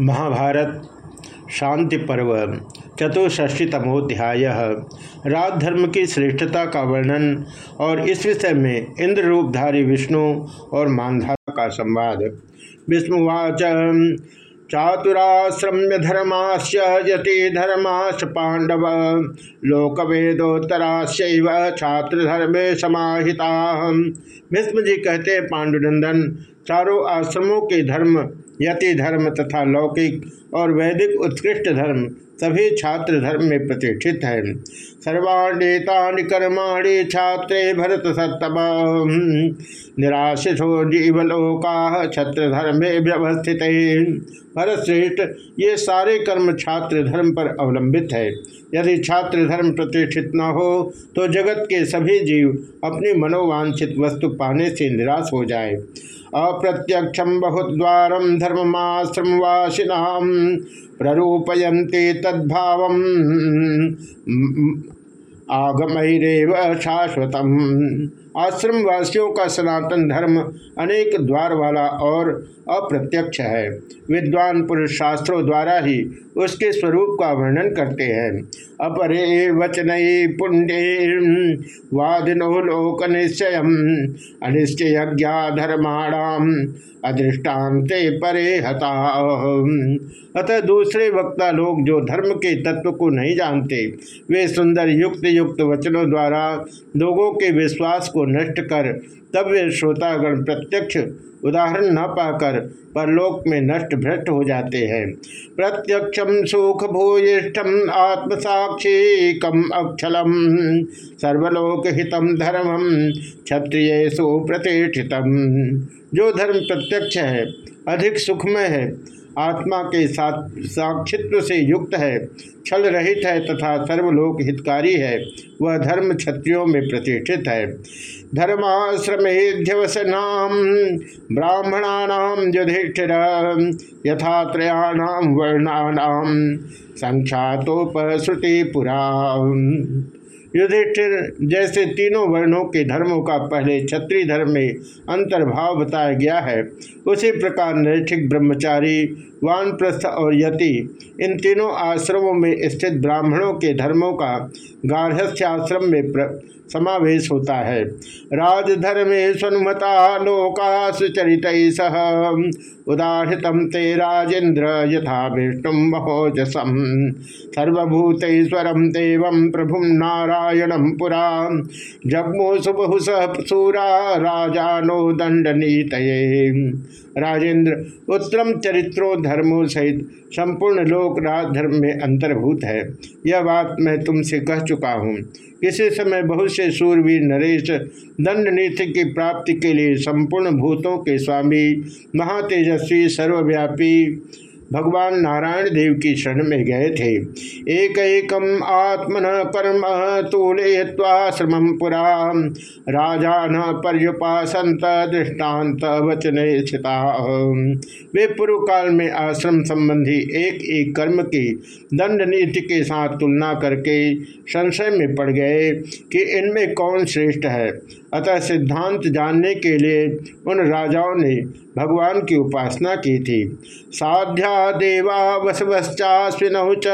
महाभारत, शांति पर्व चतुष्षष्टितमोध्याय राजधर्म की श्रेष्ठता का वर्णन और इस विषय में इंद्र रूपधारी विष्णु और मानधा का संवाद। विष्णुवाच, चातुराश्रम्य धर्माश्च यति धर्माश्च पांडव, लोकवेदोत्तराश्चैव छात्र धर्मे समाहिता। भीष्म जी कहते पांडुनंदन चारों आश्रमों के धर्म, यति धर्म तथा लौकिक और वैदिक उत्कृष्ट धर्म सभी छात्र धर्म में प्रतिष्ठित है। सर्वाणेता कर्माणी छात्रे भरत सत्तम। निराशिषो जीवलोका छत्र धर्मे व्यवस्थित। भरत श्रेष्ठ ये सारे कर्म छात्र धर्म पर अवलंबित है। यदि छात्र धर्म प्रतिष्ठित न हो तो जगत के सभी जीव अपनी मनोवांछित वस्तु पाने से निराश हो जाए। अप्रत्यक्षम बहुद्वार वाशिना प्ररूपयते तद्भाव। आगमैरव शाश्वतम। आश्रम वासियों का सनातन धर्म अनेक द्वार वाला और अप्रत्यक्ष है। विद्वान पुरुष शास्त्रों द्वारा ही उसके स्वरूप का वर्णन करते हैं। अपरे वचन पुण्य वादिनो लोक निश्चय अनिश्चय धर्माणाम अदृष्टान्ते परे हता। अतः दूसरे वक्ता लोग जो धर्म के तत्व को नहीं जानते, वे सुंदर युक्त युक्त वचनों द्वारा लोगों के विश्वास को नष्ट कर, तब वे श्रोतागण प्रत्यक्ष उदाहरण न पाकर परलोक में नष्ट भ्रष्ट हो जाते हैं। प्रत्यक्षम सुख भूयिष्ठम आत्मसाक्षी कम अक्षलम। सर्वलोक हितम धर्मम क्षत्रिय सुप्रतिष्ठितम जो धर्म प्रत्यक्ष है, अधिक सुखमय है आत्मा के साथ साक्षित्व से युक्त है, छल रहित है तथा सर्वलोक हितकारी है, वह धर्म क्षत्रियों में प्रतिष्ठित है। धर्माश्रमेध्यवसनाम, ब्राह्मणानाम युधिष्ठिर, यथात्रयाणाम वर्णानाम संख्यातोपश्रुति पुरा युधिष्ठिर जैसे तीनों वर्णों के धर्मों का पहले क्षत्रिय धर्म में अंतर्भाव बताया गया है। उसी प्रकार नैष्ठिक ब्रह्मचारी, वानप्रस्थ और यति, इन तीनों आश्रमों में स्थित ब्राह्मणों के धर्मों का गार्हस्थ्य आश्रम में समावेश होता है। राजधर्मे स्वनुमता लोका सुचरित सह। उदाहृतम ते राजेन्द्र यथा विष्णु महोजसम सर्वभूतेश्वरम देव प्रभु नारायणम पुरा। जगमो सुबहु सूरा राजानो दंडनीत राजेंद्र उत्तम चरित्रों धर्मों सहित संपूर्ण लोक राजधर्म में अंतर्भूत है। यह बात मैं तुमसे कह चुका हूँ। किसी समय बहुत से सूरवीर नरेश दंड नीति की प्राप्ति के लिए संपूर्ण भूतों के स्वामी, महातेजस्वी, सर्वव्यापी भगवान नारायण देव की शरण में गए थे। एक एकम आत्मन कर्म तूलय्वाश्रम पुरा। राजा न पर्युपासंत दृष्टांत वचन स्थिता। वे पूर्व काल में आश्रम संबंधी एक एक कर्म की दंड नीति के साथ तुलना करके संशय में पड़ गए कि इनमें कौन श्रेष्ठ है। अतः सिद्धांत जानने के लिए उन राजाओं ने भगवान की उपासना की थी। साध्या देवा वसवश्चाश्विनौ च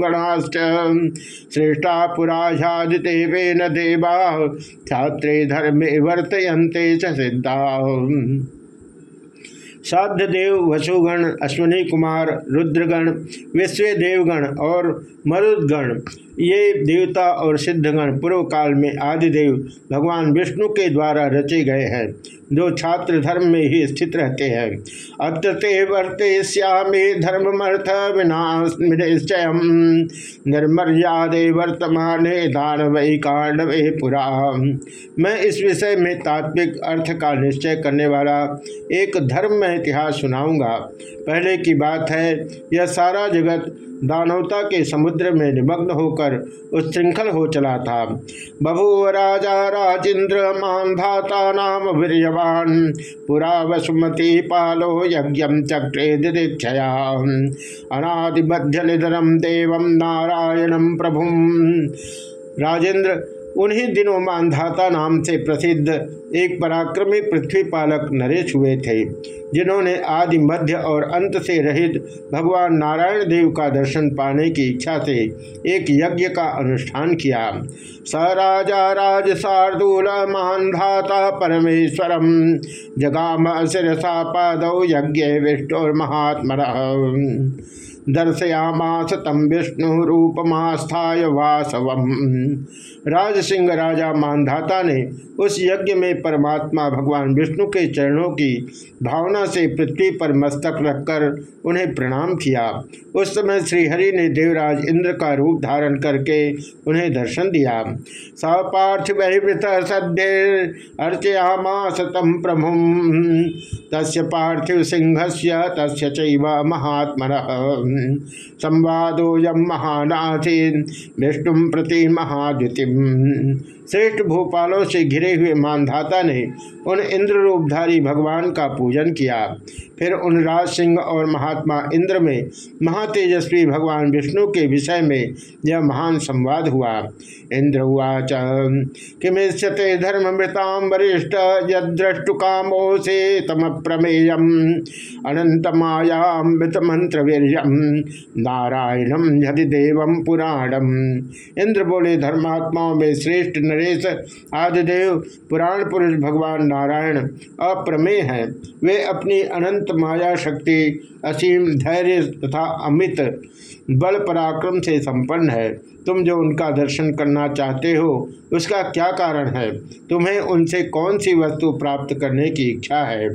गणाश्च। श्रेष्ठा पुराझादिते वे न देवा छात्रे धर्मे वर्तयंते च सिद्धा। साध्य देव वसुगण, अश्विनी कुमार, रुद्रगण विश्व देवगण और मरुदगण ये देवता और सिद्धगण पूर्व काल में आदिदेव भगवान विष्णु के द्वारा रचे गए हैं, जो छात्र धर्म में ही स्थित रहते हैं। अत्र ते वर्ते श्यामे धर्मर्थ विनाशय निर्मर्यादे वर्तमान दानवई कांडवे पुरा। मैं इस विषय में तात्विक अर्थ का निश्चय करने वाला एक धर्म में इतिहास सुनाऊँगा। पहले की बात है, यह सारा जगत दानवता के समुद्र में निमग्न होकर उच्छृंखल हो चला था। बभूव राजा राजेंद्र मानधाता नाम वीरवान पुरा वसुमती पालो यज्ञ चक्रे दिदीक्षया अनादिमध्यलिधरम देवम नारायणम प्रभु राजेंद्र उन्हीं दिनों मानधाता नाम से प्रसिद्ध एक पराक्रमी पृथ्वी पालक नरेश हुए थे, जिन्होंने आदि मध्य और अंत से रहित भगवान नारायण देव का दर्शन पाने की इच्छा से एक यज्ञ का अनुष्ठान किया। स राजा राज शार्दूल मान धाता परमेश्वरम, जगाम शिरसा पादौ यज्ञ विष्णुर्महात्म दर्शयामास तम विष्णु रूपमास्थाय वासवम। राज सिंह राजा मानधाता ने उस यज्ञ में परमात्मा भगवान विष्णु के चरणों की भावना से पृथ्वी पर मस्तक रखकर उन्हें प्रणाम किया। उस समय श्रीहरि ने देवराज इंद्र का रूप धारण करके उन्हें दर्शन दिया। सपार्थिवृत सद्य अर्चयामास तम प्रभु तस् पार्थिव सिंह से तस् महात्म संवादोयम महानाथी विष्णु प्रति महाद्युति श्रेष्ठ भूपालों से घिरे हुए मानधाता ने उन इंद्र रूपधारी भगवान का पूजन किया। फिर उन राज सिंह और महात्मा इंद्र में महातेजस्वी भगवान विष्णु के विषय में यह महान संवाद हुआ। इंद्र उवाच किमेश्यते धर्ममृताम वरिष्ठ यद्रष्टु कामो से तम प्रमेय अनंत मायामृत मंत्र वीर्यम नारायणम यदि देवम पुराणम। इंद्र बोले, धर्मात्माओं में श्रेष्ठ नरेश, आदिदेव, पुराण पुरुष भगवान नारायण अप्रमेय हैं। वे अपनी अनंत माया शक्ति, असीम धैर्य तथा अमित बल पराक्रम से संपन्न है। तुम जो उनका दर्शन करना चाहते हो, उसका क्या कारण है? तुम्हें उनसे कौन सी वस्तु प्राप्त करने की इच्छा है?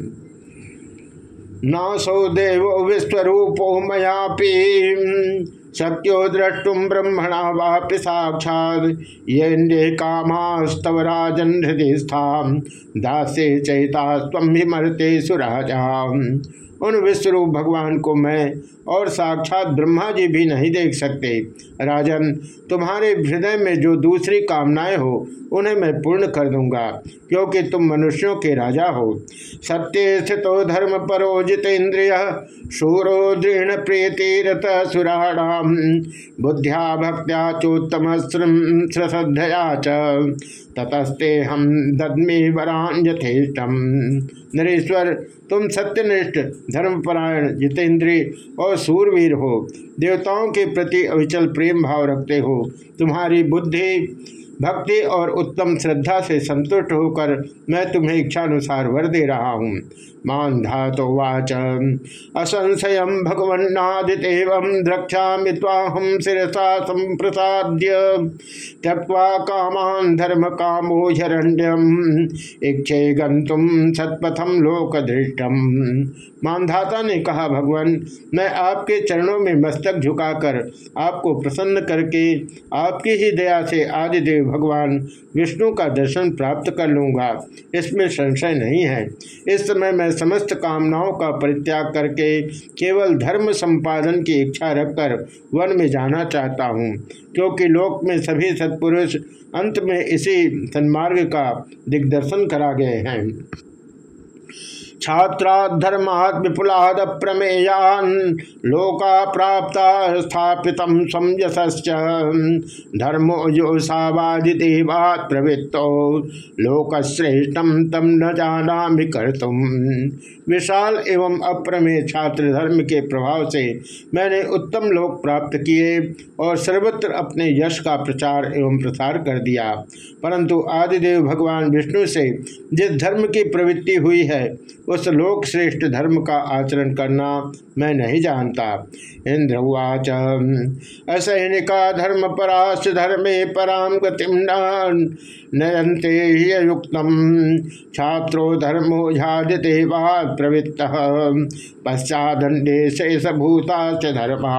नासो देव विश्वरूपो मयापी शक्यो द्रष्टुम ब्रह्मणा वाप्य साक्षात ये कामास्तव राजन हृदय स्थान दासे चैता स्व मरते सुराजा उन विश्वरूप भगवान को मैं और साक्षात ब्रह्मा जी भी नहीं देख सकते। राजन, तुम्हारे हृदय में जो दूसरी कामनाएँ हो, उन्हें मैं पूर्ण कर दूँगा, क्योंकि तुम मनुष्यों के राजा हो। सत्य स्थितो धर्म परो जितेन्द्रिय शूरो दृढ़ प्रीतिरत सुराणाम बुद्ध्या, भक्त्या चोत्तम श्रद्धया च। ततस्ते हम ददमी वरान यथेष्टम नरेश्वर तुम सत्यनिष्ठ धर्मपरायण जितेंद्रिय और सूरवीर हो। देवताओं के प्रति अविचल प्रेम भाव रखते हो। तुम्हारी बुद्धि, भक्ति और उत्तम श्रद्धा से संतुष्ट होकर मैं तुम्हें इच्छानुसार वर दे रहा हूँ। मान धातो वाच। असंशय भगवन्नादितेव द्रक्षा ताहम शिरसा संप्रसाद्य त्यक्वा कामान धर्म कामोझरण्यम इच्छे गंतुम सत्पथम लोकदृष्टम। मानधाता ने कहा, भगवान, मैं आपके चरणों में मस्तक झुकाकर आपको प्रसन्न करके आपकी ही दया से आदिदेव भगवान विष्णु का दर्शन प्राप्त कर लूँगा। इसमें संशय नहीं है। इस समय मैं समस्त कामनाओं का परित्याग करके केवल धर्म संपादन की इच्छा रखकर वन में जाना चाहता हूँ, क्योंकि लोक में सभी सत्पुरुष अंत में इसी सन्मार्ग का दिग्दर्शन करा गए हैं। छात्राधर्मात् विपुलाद प्रमेयान लोका प्राप्त स्थापित समयस धर्मो जो सावादिदेवात् प्रवृत्तो लोकश्रेष्ठम तम न जाना कर्तुम विशाल एवं अप्रमेय छात्र धर्म के प्रभाव से मैंने उत्तम लोक प्राप्त किए और सर्वत्र अपने यश का प्रचार एवं प्रसार कर दिया। परंतु आदिदेव भगवान विष्णु से जिस धर्म की प्रवृत्ति हुई है उस लोक श्रेष्ठ धर्म का आचरण करना मैं नहीं जानता। इंद्र उवाच, असैनिका धर्म पराश धर्मे पराम गतिम नयंते युक्त छात्रो धर्मो झादते प्रवृत्त पश्चादंडे शेषभूता धर्मा।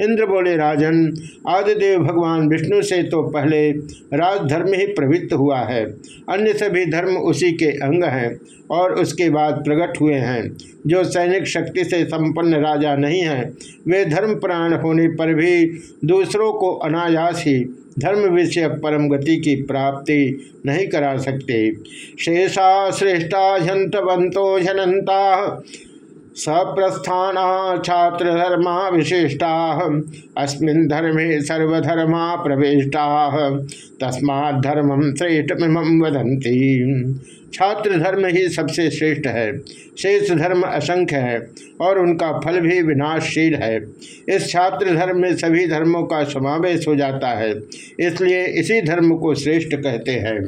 इंद्र बोले, राजन, आदिदेव भगवान विष्णु से तो पहले राजधर्म ही प्रवृत्त हुआ है। अन्य सभी धर्म उसी के अंग हैं और उसके बाद प्रकट हुए हैं। जो सैनिक शक्ति से संपन्न राजा नहीं हैं, वे धर्म प्राण होने पर भी दूसरों को अनायास ही धर्म विषय परम गति की प्राप्ति नहीं करा सकते। शेषा श्रेष्ठा झंतवंतो झनंता सप्रस्थाना छात्र धर्मा विशिष्टा। अस्मिन धर्मे सर्वधर्मा प्रविष्टा। तस्मा धर्मम श्रेष्ठ वदंती छात्र धर्म ही सबसे श्रेष्ठ है। शेष धर्म असंख्य है और उनका फल भी विनाशशील है। इस छात्र धर्म में सभी धर्मों का समावेश हो जाता है, इसलिए इसी धर्म को श्रेष्ठ कहते हैं।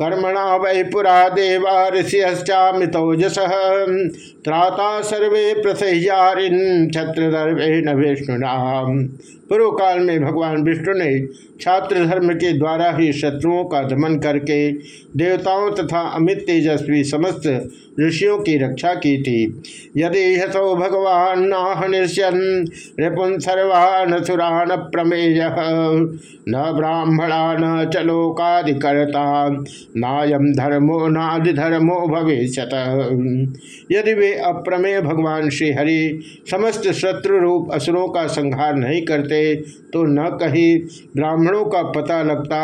कर्मणा वै पुरा देवा ऋषिश्चामितौजस त्राता सर्वे प्रसह्यारिन छत्रधर्मेण विष्णुना। पूर्व काल में भगवान विष्णु ने छात्र धर्म के द्वारा ही शत्रुओं का दमन करके देवताओं तथा अमित तेजस्वी समस्त ऋषियों की रक्षा की थी। यदि हसो भगवान नाहनिष्यन रिपुन सर्वान सुरान प्रमेय। न ब्राह्मणा न चलोकादिकर्ता नायम धर्मो नादि धर्मो भविष्य यदि वे अप्रमेय भगवान श्री हरि समस्त शत्रु रूप असुरों का संहार नहीं करते तो न कहीं ब्राह्मणों का पता लगता,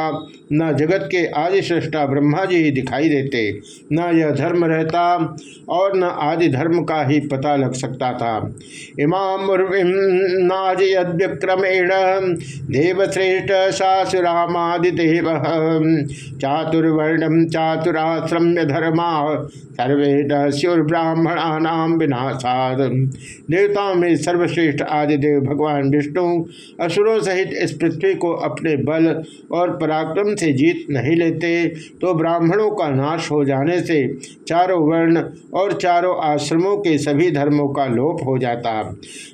न जगत के आदि सृष्टा ब्रह्मा जी ही दिखाई देते, न यह धर्म रहता और न आदि धर्म का ही पता लग सकता था। इमाम यद्विक्रमेण देवश्रेष्ठ सासुरामादिदेव। चातुर्वर्णम चातुराश्रम्य धर्मा सर्वे ब्राह्मणानाम विनाशाद देवताओं में सर्वश्रेष्ठ आदिदेव भगवान विष्णु, असुरों सहित इस पृथ्वी को अपने बल और पराक्रम से जीत नहीं लेते तो ब्राह्मणों का नाश हो जाने से चारों वर्ण और चारों आश्रमों के सभी धर्मों का लोप हो जाता।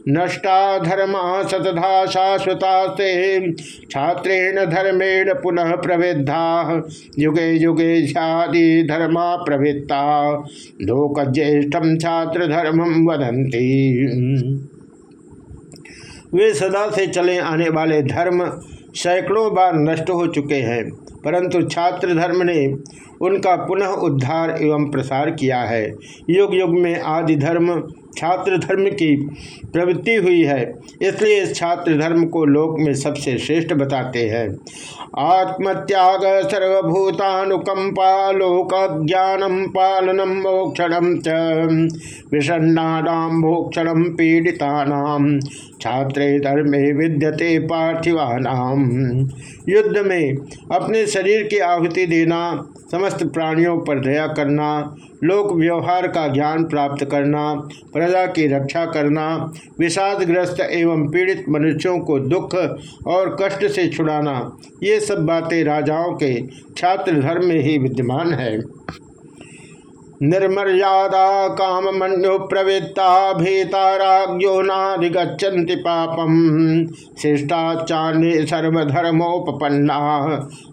नष्टा धर्म सतधा शाश्वता से छात्रेण धर्मेण पुनः प्रवृद्धा। युगे युगे छादी धर्मा प्रवृत्ता लोक ज्येष्ठम छात्र धर्मम वदंती वे सदा से चले आने वाले धर्म सैकड़ों बार नष्ट हो चुके हैं, परंतु छात्र धर्म ने उनका पुनः उद्धार एवं प्रसार किया है। युग युग में आदि धर्म छात्र धर्म की प्रवृत्ति हुई है, इसलिए इस छात्र धर्म को लोक में सबसे श्रेष्ठ बताते हैं। आत्मत्याग सर्वभूतानुकंपा लोक ज्ञानम पालनम मोक्षण च। विषन्नाम भोक्षण पीड़िता छात्रे धर्मे विद्यते पार्थिवानाम युद्ध में अपने शरीर की आहुति देना, समस्त प्राणियों पर दया करना, लोक व्यवहार का ज्ञान प्राप्त करना प्रजा की रक्षा करना, विषादग्रस्त एवं पीड़ित मनुष्यों को दुख और कष्ट से छुड़ाना, ये सब बातें राजाओं के छात्र धर्म में ही विद्यमान है। निर्मर्यादा काम मनु प्रवृत्ता भीताराज्यो नाधिगछन्ति पापम। शिष्टाचार्य सर्वधर्मोपन्ना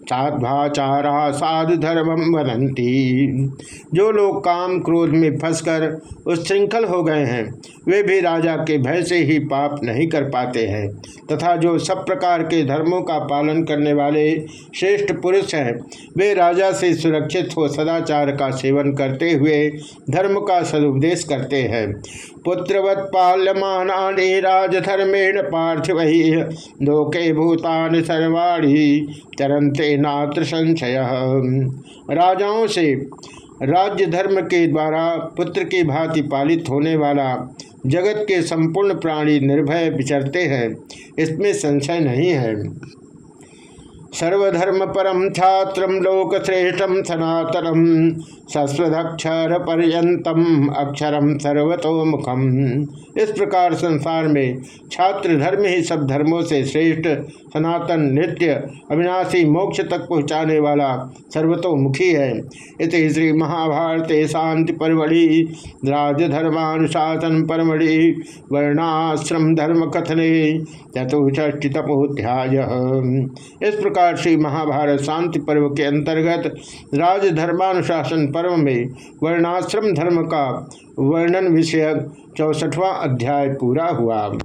साध्वाचारा साधु धर्म वदंती जो लोग काम क्रोध में फंसकर उच्छृंखल हो गए हैं, वे भी राजा के भय से ही पाप नहीं कर पाते हैं। तथा जो सब प्रकार के धर्मों का पालन करने वाले श्रेष्ठ पुरुष हैं, वे राजा से सुरक्षित हो सदाचार का सेवन करते हुए धर्म का सदुपदेश करते हैं। पुत्रवत पाल्यमाने राजधर्मेण पार्थिव लोके भूतान सर्वाणी चरंते नात्र संशय। राजाओं से राज्य धर्म के द्वारा पुत्र की भांति पालित होने वाला जगत के संपूर्ण प्राणी निर्भय विचरते हैं, इसमें संशय नहीं है। सर्वधर्म परम छात्र लोक श्रेष्ठम सनातनम सस्वदक्षर पर्यतम अक्षरम सर्वतोमुखम। इस प्रकार संसार में छात्र धर्म ही सब धर्मों से श्रेष्ठ, सनातन, नित्य, अविनाशी, मोक्ष तक पहुँचाने वाला सर्वतोमुखी है। इस श्री महाभारत शांति परवड़ी राजधर्मानुशासन परमढ़ि, वर्णाश्रम धर्म कथने, चतुष्टि तपोध्याय। इस प्रकार श्री महाभारत शांति पर्व के अंतर्गत राजधर्मानुशासन पर्व में वर्णाश्रम धर्म का वर्णन विषयक चौसठवां अध्याय पूरा हुआ।